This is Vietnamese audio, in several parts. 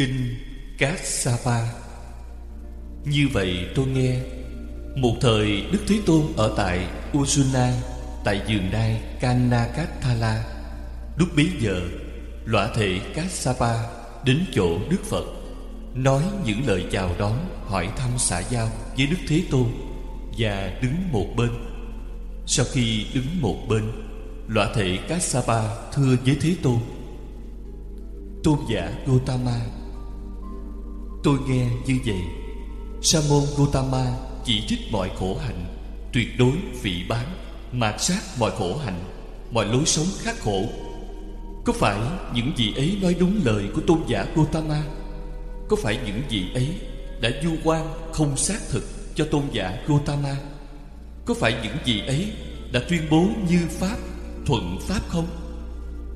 Kinh Kassapa. Như vậy tôi nghe, Một thời Đức Thế Tôn ở tại Usuna Tại vườn đai Kanakathala. Lúc bấy giờ, Lõa thể Kassapa Đến chỗ Đức Phật, Nói những lời chào đón, Hỏi thăm xã giao với Đức Thế Tôn Và đứng một bên. Sau khi đứng một bên, Lõa thể Kassapa thưa với Thế Tôn Tôn giả Gautama Tôi nghe như vậy Sa môn gautama chỉ trích mọi khổ hạnh, Tuyệt đối vị bán Mạt sát mọi khổ hạnh, Mọi lối sống khắc khổ Có phải những gì ấy nói đúng lời của tôn giả gautama? Có phải những gì ấy đã du quan không xác thực cho tôn giả gautama? Có phải những gì ấy đã tuyên bố như Pháp, thuận Pháp không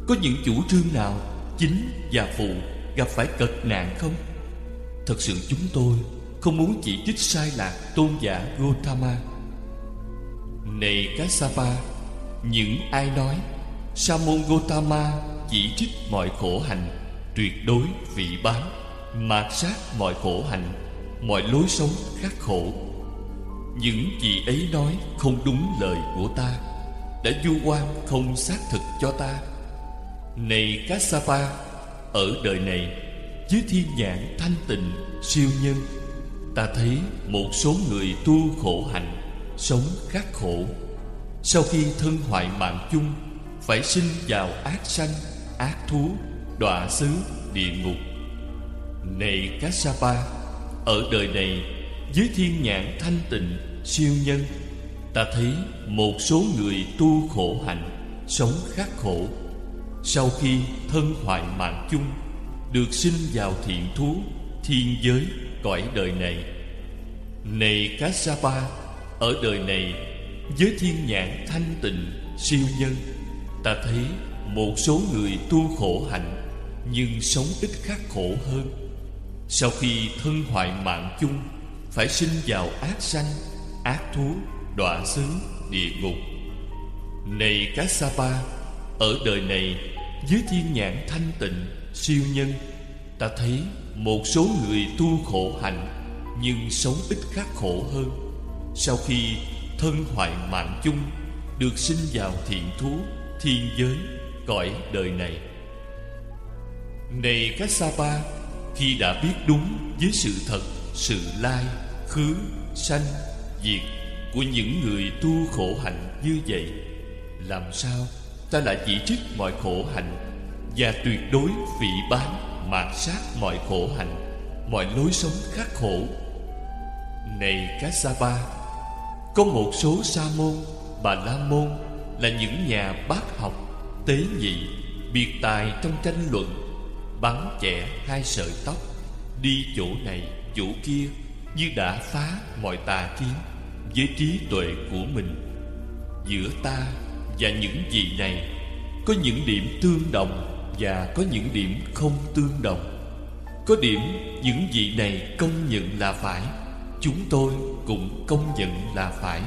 Có những chủ trương nào chính và phụ gặp phải cực nạn không Thật sự chúng tôi không muốn chỉ trích sai lạc tôn giả Gautama. Này Kassapa, Những ai nói Sa môn Gautama chỉ trích mọi khổ hạnh, Tuyệt đối vị bán Mạt sát mọi khổ hạnh, Mọi lối sống khắc khổ. Những gì ấy nói không đúng lời của ta, Đã du quan không xác thực cho ta. Này Kassapa, Ở đời này dưới thiên nhãn thanh tịnh, siêu nhân, ta thấy một số người tu khổ hạnh, sống khắc khổ. Sau khi thân hoại mạng chung, phải sinh vào ác sanh, ác thú, đọa xứ, địa ngục. Này Kassapa, ở đời này, dưới thiên nhãn thanh tịnh, siêu nhân, ta thấy một số người tu khổ hạnh, sống khắc khổ. Sau khi thân hoại mạng chung được sinh vào thiện thú, thiên giới cõi đời này. Này Kassapa ở đời này, với thiên nhãn thanh tịnh, siêu nhân, ta thấy một số người tu khổ hạnh, nhưng sống ít khắc khổ hơn. Sau khi thân hoại mạng chung, phải sinh vào ác sanh, ác thú, đọa xứ, địa ngục. Này Kassapa ở đời này, với thiên nhãn thanh tịnh siêu nhân, ta thấy một số người tu khổ hạnh, nhưng sống ít khắc khổ hơn. Sau khi thân hoại mạng chung, được sinh vào thiện thú, thiên giới, cõi đời này. Này các sapa khi đã biết đúng với sự thật, sự lai, khứ, sanh, diệt của những người tu khổ hạnh như vậy, làm sao ta lại chỉ trích mọi khổ hạnh và tuyệt đối vị bán mạt sát mọi khổ hạnh, mọi lối sống khắc khổ. Này Kassapa, có một số sa môn, bà la môn là những nhà bác học, tế nhị, biệt tài trong tranh luận, bắn chẻ hai sợi tóc, đi chỗ này, chỗ kia như đã phá mọi tà kiến với trí tuệ của mình. Giữa ta và những gì này có những điểm tương đồng và có những điểm không tương đồng. Có điểm những vị này công nhận là phải, chúng tôi cũng công nhận là phải.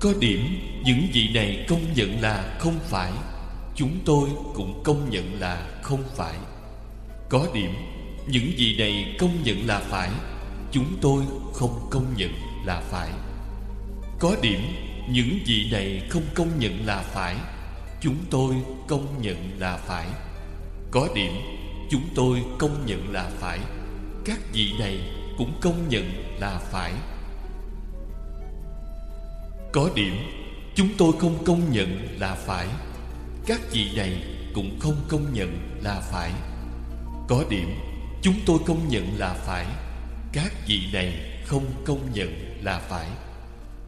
Có điểm những vị này công nhận là không phải, chúng tôi cũng công nhận là không phải. Có điểm những vị này công nhận là phải, chúng tôi không công nhận là phải. Có điểm những vị này không công nhận là phải, chúng tôi công nhận là phải có điểm, chúng tôi công nhận là phải. Các vị này cũng công nhận là phải. Có điểm, chúng tôi không công nhận là phải. Các vị này cũng không công nhận là phải. Có điểm, chúng tôi công nhận là phải. Các vị này không công nhận là phải.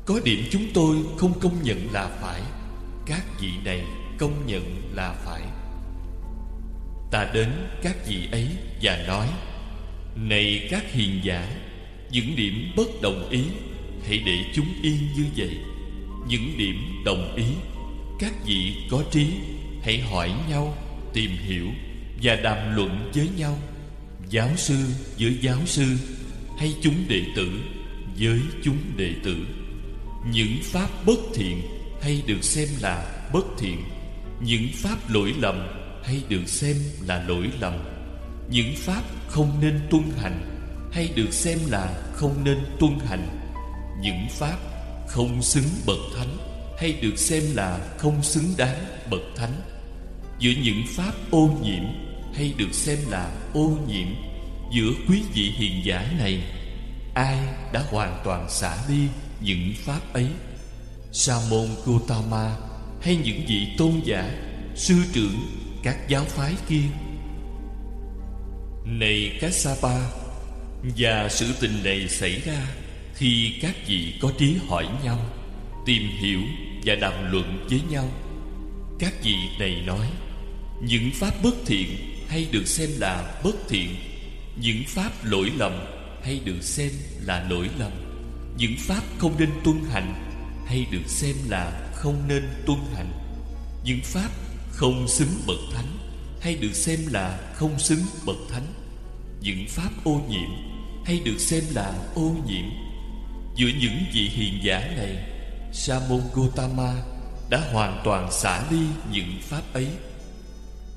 Có điểm, chúng tôi không công nhận là phải. Các vị này công nhận là phải. Ta đến các vị ấy và nói, Này các hiền giả, Những điểm bất đồng ý, Hãy để chúng yên như vậy. Những điểm đồng ý, Các vị có trí, Hãy hỏi nhau, Tìm hiểu Và đàm luận với nhau. Giáo sư với giáo sư, Hay chúng đệ tử Với chúng đệ tử. Những pháp bất thiện Hay được xem là bất thiện, Những pháp lỗi lầm hay được xem là lỗi lầm. Những pháp không nên tuân hành, hay được xem là không nên tuân hành. Những pháp không xứng bậc thánh, hay được xem là không xứng đáng bậc thánh. Giữa những pháp ô nhiễm, hay được xem là ô nhiễm, giữa quý vị hiền giả này, ai đã hoàn toàn xả đi những pháp ấy? Sa môn Gautama hay những vị tôn giả, sư trưởng các giáo phái kia. Này Kassapa, Và sự tình này xảy ra Khi các vị có trí hỏi nhau, Tìm hiểu và đàm luận với nhau. Các vị này nói, Những pháp bất thiện hay được xem là bất thiện, Những pháp lỗi lầm hay được xem là lỗi lầm, Những pháp không nên tuân hành hay được xem là không nên tuân hành, Những pháp không xứng bậc thánh, hay được xem là không xứng bậc thánh. Những pháp ô nhiễm hay được xem là ô nhiễm. Giữa những vị hiền giả này sa môn gotama đã hoàn toàn xả ly những pháp ấy.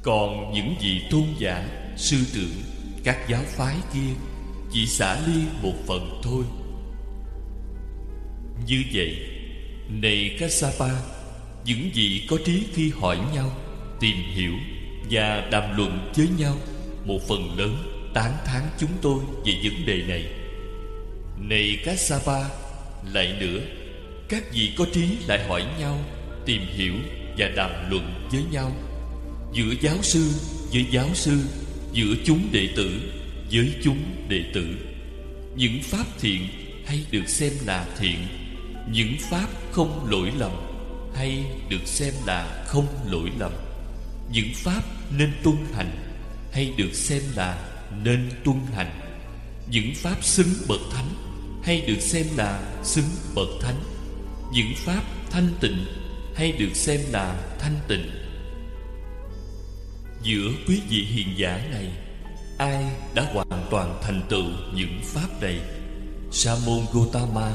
Còn những vị tôn giả, sư trưởng, các giáo phái kia chỉ xả ly một phần thôi. Như vậy này Kassapa Những vị có trí khi hỏi nhau Tìm hiểu và đàm luận với nhau Một phần lớn tán thán chúng tôi về vấn đề này. Này Kassapa Lại nữa, Các vị có trí lại hỏi nhau, Tìm hiểu và đàm luận với nhau. Giữa giáo sư với giáo sư, Giữa chúng đệ tử với chúng đệ tử. Những pháp thiện hay được xem là thiện, Những pháp không lỗi lầm Hay được xem là không lỗi lầm những pháp nên tuân hành hay được xem là nên tuân hành? Những pháp xứng bậc thánh hay được xem là xứng bậc thánh? Những pháp thanh tịnh hay được xem là thanh tịnh? Giữa quý vị hiền giả này, ai đã hoàn toàn thành tựu những pháp này? Sa môn gotama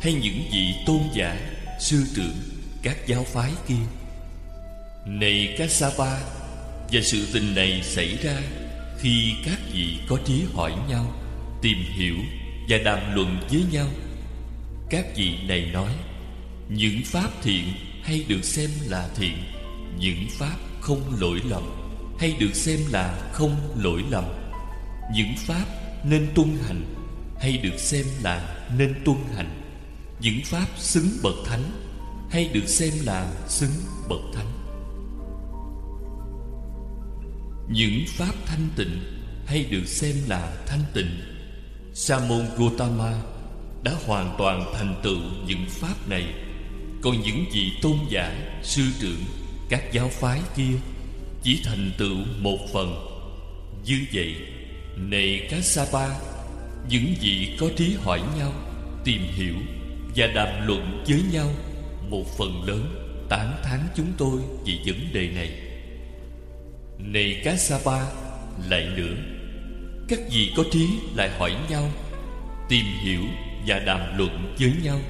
hay những vị tôn giả, sư trưởng, các giáo phái kia? Này Kassapa Và sự tình này xảy ra Khi các vị có trí hỏi nhau, Tìm hiểu và đàm luận với nhau. Các vị này nói, Những pháp thiện hay được xem là thiện, Những pháp không lỗi lầm Hay được xem là không lỗi lầm. Những pháp nên tuân hành Hay được xem là nên tuân hành. Những pháp xứng bậc thánh Hay được xem là xứng bậc thánh. Những pháp thanh tịnh hay được xem là thanh tịnh sa môn gotama đã hoàn toàn thành tựu những pháp này. Còn những vị tôn giả, sư trưởng, các giáo phái kia chỉ thành tựu một phần. Như vậy, này kassapa những vị có trí hỏi nhau, tìm hiểu và đàm luận với nhau một phần lớn tán thán chúng tôi về vấn đề này này cá sa ba Lại nữa. Các vị có trí lại hỏi nhau, Tìm hiểu và đàm luận với nhau.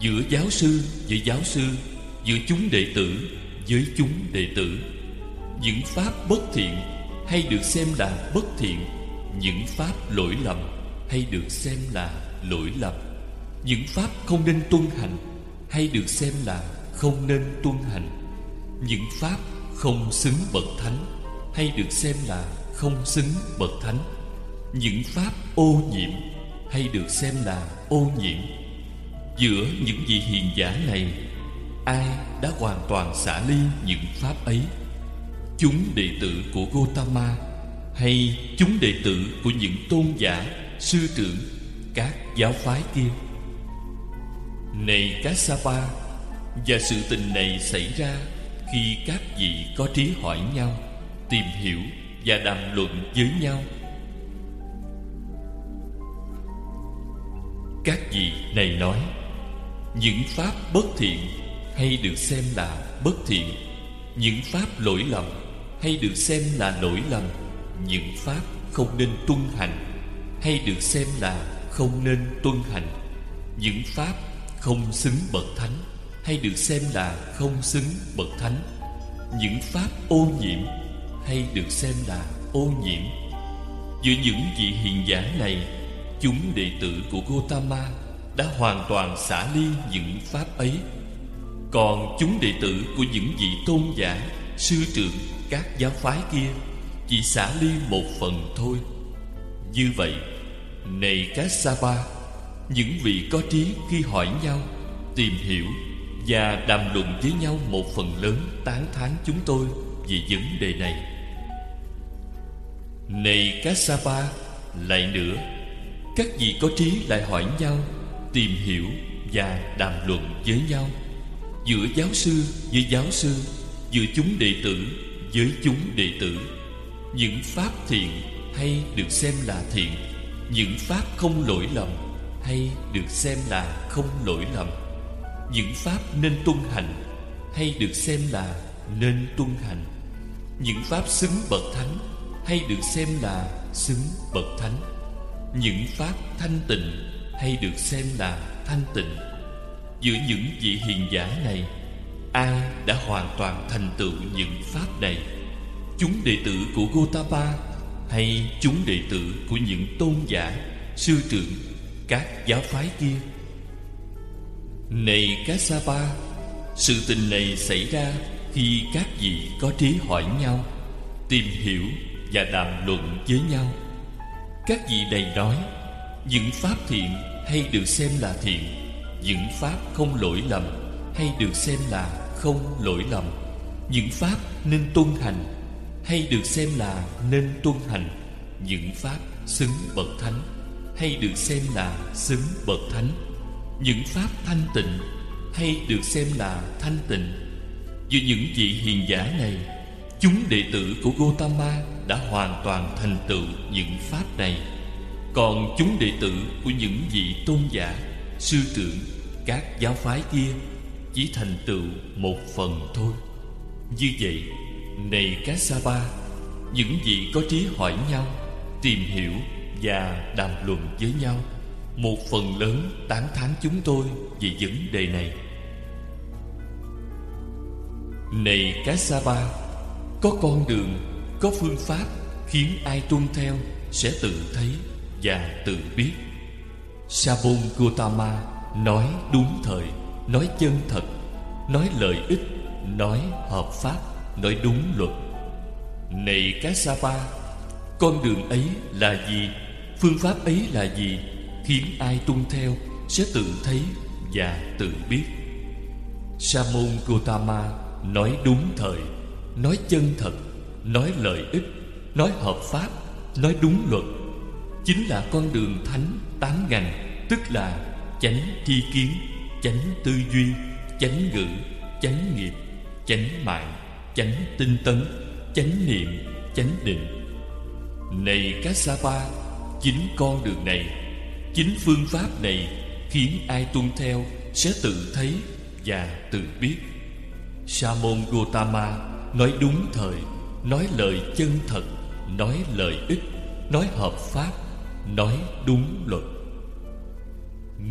Giữa giáo sư với giáo sư, Giữa chúng đệ tử với chúng đệ tử. Những pháp bất thiện hay được xem là bất thiện, Những pháp lỗi lầm hay được xem là lỗi lầm. Những pháp không nên tuân hành hay được xem là không nên tuân hành. Những pháp không xứng bậc thánh, hay được xem là không xứng bậc thánh. Những pháp ô nhiễm hay được xem là ô nhiễm. Giữa những vị hiền giả này, ai đã hoàn toàn xả ly những pháp ấy? Chúng đệ tử của Gotama hay chúng đệ tử của những tôn giả, sư trưởng, các giáo phái kia? Này Kassapa, và sự tình này xảy ra khi các vị có trí hỏi nhau, tìm hiểu và đàm luận với nhau. Các vị này nói, những pháp bất thiện hay được xem là bất thiện, những pháp lỗi lầm hay được xem là lỗi lầm, những pháp không nên tuân hành hay được xem là không nên tuân hành, những pháp không xứng bậc thánh hay được xem là không xứng bậc thánh những pháp ô nhiễm hay được xem là ô nhiễm. Giữa những vị hiền giả này Chúng đệ tử của Gotama Đã hoàn toàn xả ly những pháp ấy. Còn chúng đệ tử của những vị tôn giả Sư trưởng các giáo phái kia Chỉ xả ly một phần thôi. Như vậy Này Ba, Những vị có trí khi hỏi nhau Tìm hiểu và đàm luận với nhau một phần lớn tán thán chúng tôi Về vấn đề này. Này Kassapa, Lại nữa, Các vị có trí lại hỏi nhau, Tìm hiểu và đàm luận với nhau. Giữa giáo sư với giáo sư, Giữa chúng đệ tử với chúng đệ tử. Những pháp thiện hay được xem là thiện, những pháp không lỗi lầm hay được xem là không lỗi lầm những pháp nên tuân hành, hay được xem là nên tuân hành. Những pháp xứng bậc thánh, hay được xem là xứng bậc thánh. Những pháp thanh tịnh, hay được xem là thanh tịnh. Giữa những vị hiền giả này, ai đã hoàn toàn thành tựu những pháp này? Chúng đệ tử của Gotama hay chúng đệ tử của những tôn giả, sư trưởng, các giáo phái kia? Này Kassapa sự tình này xảy ra khi các vị có trí hỏi nhau, tìm hiểu và đàm luận với nhau. Các vị này nói, những pháp thiện hay được xem là thiện, những pháp không lỗi lầm hay được xem là không lỗi lầm, những pháp nên tuân hành hay được xem là nên tuân hành, những pháp xứng bậc thánh hay được xem là xứng bậc thánh những pháp thanh tịnh hay được xem là thanh tịnh. Giữa những vị hiền giả này, chúng đệ tử của Gotama đã hoàn toàn thành tựu những pháp này. Còn chúng đệ tử của những vị tôn giả, sư trưởng, các giáo phái kia chỉ thành tựu một phần thôi. Như vậy, này Kassapa Những vị có trí hỏi nhau, Tìm hiểu và đàm luận với nhau một phần lớn tán thán chúng tôi về vấn đề này. Này ba Có con đường, có phương pháp Khiến ai tuân theo sẽ tự thấy và tự biết. Sabon Gautama nói đúng thời Nói chân thật Nói lợi ích Nói hợp pháp nói đúng luật. Này các ba con đường ấy là gì? Phương pháp ấy là gì? Khiến ai tuân theo sẽ tự thấy và tự biết. Sa môn gotama nói đúng thời, nói chân thật, nói lợi ích, nói hợp pháp, nói đúng luật. Chính là con đường thánh tám ngành, tức là chánh tri kiến, chánh tư duy, chánh ngữ, chánh nghiệp, chánh mạng, chánh tinh tấn, chánh niệm, chánh định. Này các sapa chính con đường này chính phương pháp này khiến ai tuân theo sẽ tự thấy và tự biết. Sa môn gotama nói đúng thời, nói lời chân thật, nói lời ích, nói hợp pháp, nói đúng luật.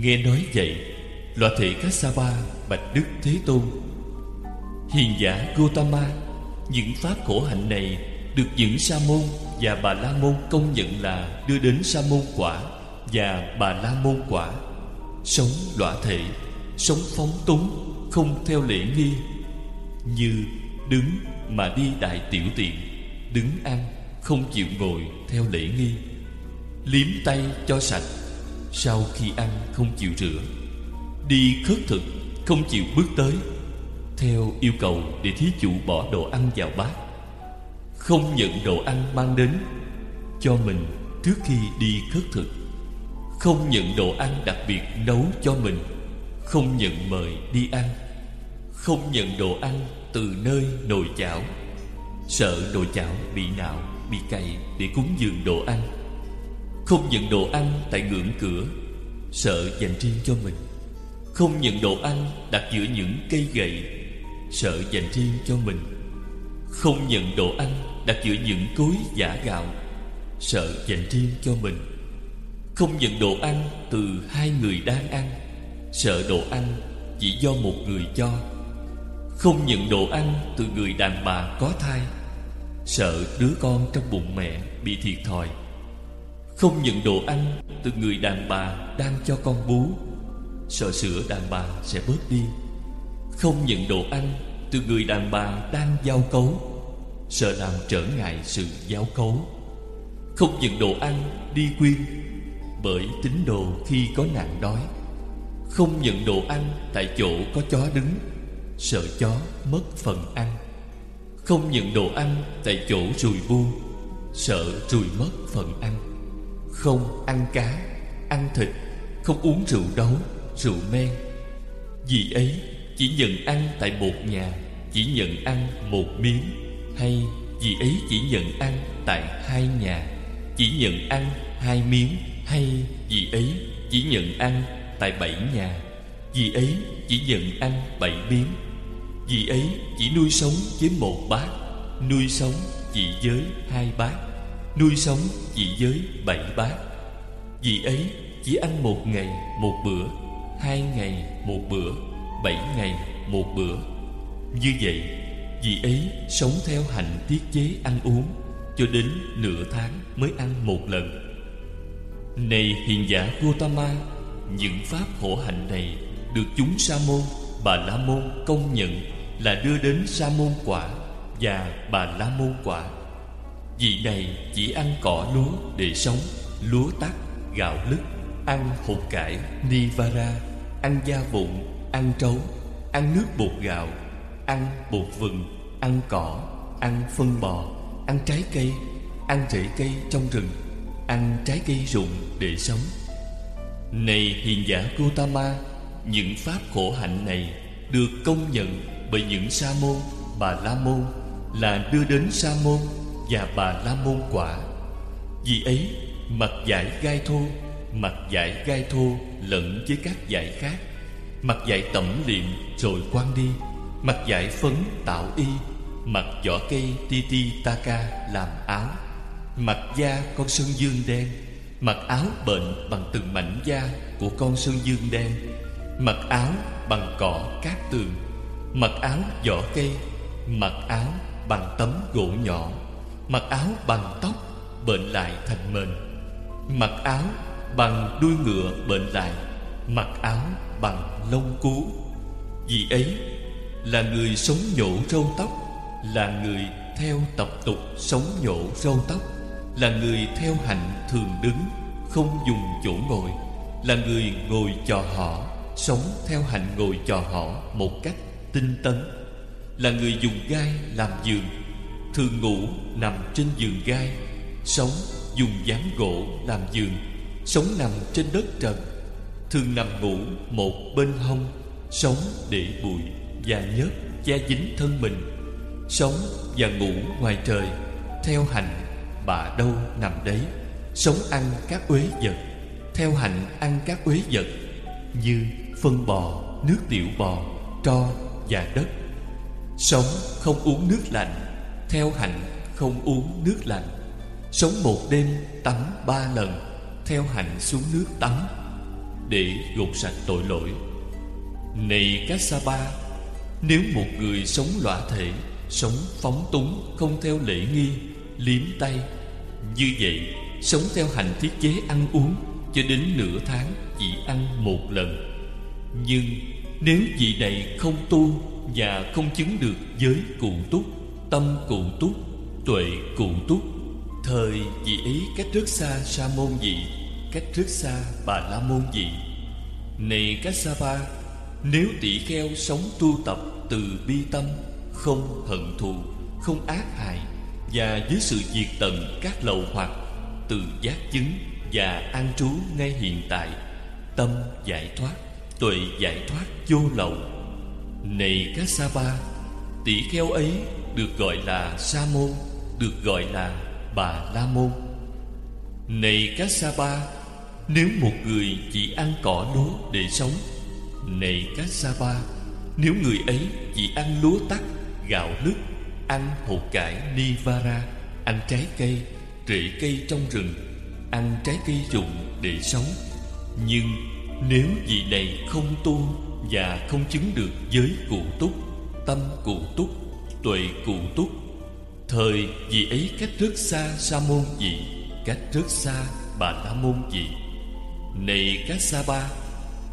Nghe nói vậy, loa thị các bạch đức thế tôn, Hiền giả Gotama Những pháp khổ hạnh này Được những sa môn và bà la môn công nhận là Đưa đến sa môn quả. Và bà la môn quả, Sống lõa thể, Sống phóng túng, Không theo lễ nghi, Như đứng mà đi đại tiểu tiện, Đứng ăn, Không chịu ngồi theo lễ nghi. Liếm tay cho sạch, Sau khi ăn không chịu rửa. Đi khất thực, Không chịu bước tới, theo yêu cầu để thí chủ bỏ đồ ăn vào bát. Không nhận đồ ăn mang đến, cho mình trước khi đi khất thực không nhận đồ ăn đặc biệt nấu cho mình. Không nhận mời đi ăn. Không nhận đồ ăn từ nơi nồi chảo sợ nồi chảo bị nạo, bị cày để cúng dường đồ ăn. Không nhận đồ ăn tại ngưỡng cửa, sợ dành riêng cho mình. Không nhận đồ ăn đặt giữa những cây gậy, Sợ dành riêng cho mình. Không nhận đồ ăn đặt giữa những cối giả gạo, Sợ dành riêng cho mình. Không nhận đồ ăn từ hai người đang ăn. Sợ đồ ăn chỉ do một người cho. Không nhận đồ ăn từ người đàn bà có thai. Sợ đứa con trong bụng mẹ bị thiệt thòi. Không nhận đồ ăn từ người đàn bà đang cho con bú. Sợ sữa đàn bà sẽ bớt đi. Không nhận đồ ăn từ người đàn bà đang giao cấu. Sợ làm trở ngại sự giao cấu. Không nhận đồ ăn đi quyên bởi tín đồ khi có nạn đói Không nhận đồ ăn tại chỗ có chó đứng Sợ chó mất phần ăn. Không nhận đồ ăn tại chỗ rùi bu Sợ rùi mất phần ăn. Không ăn cá, ăn thịt Không uống rượu đấu, rượu men. Vì ấy chỉ nhận ăn tại một nhà Chỉ nhận ăn một miếng. Hay vì ấy chỉ nhận ăn tại hai nhà Chỉ nhận ăn hai miếng. Hay vì ấy chỉ nhận ăn tại bảy nhà, Vì ấy chỉ nhận ăn bảy miếng, Vì ấy chỉ nuôi sống với một bát, Nuôi sống chỉ với hai bát, Nuôi sống chỉ với bảy bát. Vì ấy chỉ ăn một ngày một bữa, Hai ngày một bữa, Bảy ngày một bữa. Như vậy, Vì ấy sống theo hạnh tiết chế ăn uống, Cho đến nửa tháng mới ăn một lần. Này hiền giả Gautama Những pháp khổ hạnh này Được chúng Sa môn Bà La môn công nhận Là đưa đến Sa môn quả Và Bà La môn quả. Vị này chỉ ăn cỏ lúa để sống Lúa tắc, gạo lứt Ăn hột cải, nivara Ăn da vụn, ăn trấu Ăn nước bột gạo Ăn bột vừng, ăn cỏ Ăn phân bò, ăn trái cây Ăn rễ cây trong rừng. Ăn trái cây rụng để sống. Này hiền giả Gautama, Những pháp khổ hạnh này Được công nhận bởi những sa môn Bà la môn Là đưa đến sa môn và bà la môn quả. Vì ấy, mặt giải gai thô, mặt giải gai thô lẫn với các giải khác, mặt giải tẩm liệm rồi quan đi, mặt giải phấn tạo y, mặt vỏ cây titi taka làm áo mặt da con sơn dương đen mặc áo bệnh bằng từng mảnh da của con sơn dương đen mặc áo bằng cỏ cát tường mặc áo vỏ cây mặc áo bằng tấm gỗ nhỏ Mặc áo bằng tóc Bệnh lại thành mền Mặc áo bằng đuôi ngựa bệnh lại Mặc áo bằng lông cú. Vì ấy là người sống nhổ râu tóc, Là người theo tập tục sống nhổ râu tóc. Là người theo hạnh thường đứng, Không dùng chỗ ngồi, Là người ngồi trò họ Sống theo hạnh ngồi trò họ một cách tinh tấn, Là người dùng gai làm giường, Thường ngủ nằm trên giường gai, Sống dùng dáng gỗ làm giường, Sống nằm trên đất trần, Thường nằm ngủ một bên hông, Sống để bụi và nhớp che dính thân mình, Sống và ngủ ngoài trời, Theo hành bà đâu nằm đấy Sống ăn các uế vật Theo hành ăn các uế vật Như phân bò, nước tiểu bò, tro và đất. Sống không uống nước lạnh theo hạnh không uống nước lạnh. Sống một đêm tắm ba lần Theo hạnh xuống nước tắm Để gột sạch tội lỗi. Này Ba Nếu một người sống lõa thể Sống phóng túng Không theo lễ nghi Liếm tay. Như vậy, Sống theo hành thiết chế ăn uống Cho đến nửa tháng chỉ ăn một lần. Nhưng nếu vị này không tu Và không chứng được giới cụ túc, Tâm cụ túc, Tuệ cụ túc, Thời vị ấy cách rất xa sa môn vị, Cách rất xa bà la môn vị. Này ba, Nếu tỷ kheo sống tu tập từ bi tâm, Không hận thù, Không ác hại và với sự diệt tận các lậu hoặc, Từ giác chứng và an trú ngay hiện tại, Tâm giải thoát, Tuệ giải thoát vô lậu. Này Ba Tỷ kheo ấy được gọi là sa môn, được gọi là bà la môn. Này các sa ba, nếu một người chỉ ăn cỏ lúa để sống, này các sa ba, nếu người ấy chỉ ăn lúa tắc, gạo lứt ăn hột cải nivara ăn trái cây rễ cây trong rừng ăn trái cây rụng để sống. Nhưng nếu vị này không tu và không chứng được giới cụ túc tâm cụ túc tuệ cụ túc Thời vị ấy cách rất xa sa môn vị Cách rất xa Bà La Môn vị. Này ba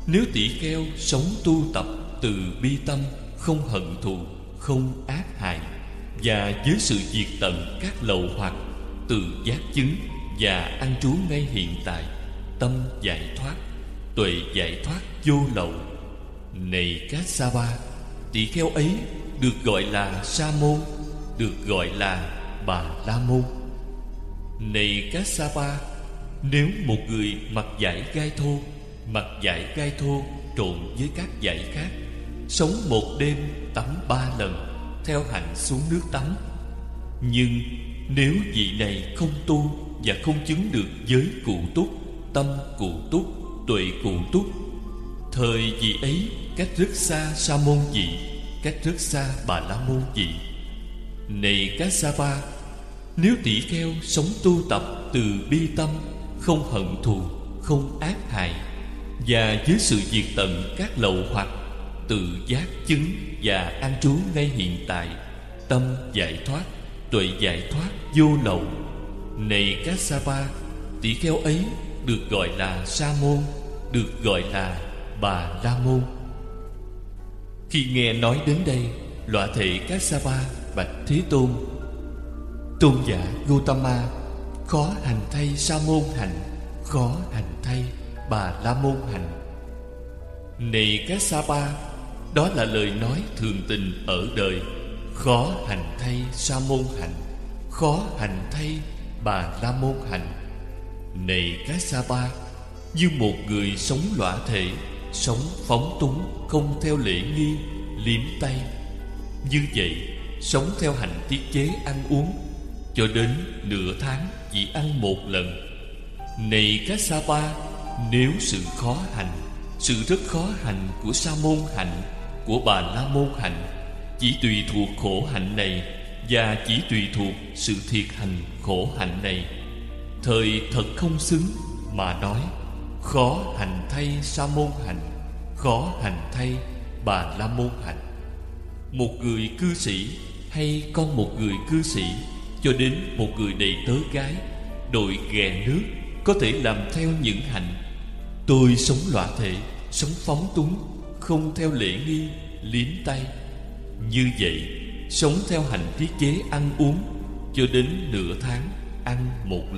Nếu tỷ kheo sống tu tập từ bi tâm Không hận thù, không ác hại và với sự diệt tận các lậu hoặc Từ giác chứng và an trú ngay hiện tại Tâm giải thoát, tuệ giải thoát vô lậu. Này ba Tỷ kheo ấy được gọi là Sa môn Được gọi là Bà La môn. Này ba Nếu một người mặc giải gai thô Mặc giải gai thô trộn với các giải khác Sống một đêm tắm ba lần theo hạnh xuống nước tắm. Nhưng nếu vị này không tu Và không chứng được giới cụ túc Tâm cụ túc, tuệ cụ túc Thời vị ấy cách rất xa sa môn vị Cách rất xa bà la môn vị. Này Kassapa Nếu tỷ kheo sống tu tập từ bi tâm Không hận thù, không ác hại Và với sự diệt tận các lậu hoặc Tự giác chứng và an trú ngay hiện tại Tâm giải thoát, tuệ giải thoát vô lậu. Này ba Tỷ kheo ấy được gọi là Sa môn Được gọi là Bà La môn. Khi nghe nói đến đây loa thệ các sa ba bạch Thế Tôn Tôn giả Gautama Khó hành thay Sa môn hành Khó hành thay Bà La môn hành. Này ba đó là lời nói thường tình ở đời. Khó hành thay Sa môn hạnh, Khó hành thay Bà La môn hạnh. Này ba, Như một người sống lõa thể, Sống phóng túng, Không theo lễ nghi, Liếm tay. Như vậy, Sống theo hành tiết chế ăn uống, Cho đến nửa tháng Chỉ ăn một lần. Này ba, Nếu sự khó hành, Sự rất khó hành của Sa môn hành của bà La môn hạnh. Chỉ tùy thuộc khổ hạnh này Và chỉ tùy thuộc sự thiệt hành khổ hạnh này. Thời thật không xứng mà nói, Khó hành thay sa môn hạnh, Khó hành thay bà la môn hạnh. Một người cư sĩ hay con một người cư sĩ, Cho đến một người đầy tớ gái, Đội ghè nước, Có thể làm theo những hạnh. Tôi sống lõa thể, Sống phóng túng không theo lễ nghi, Liếm tay. Như vậy, Sống theo hành tiết chế ăn uống Cho đến nửa tháng, ăn một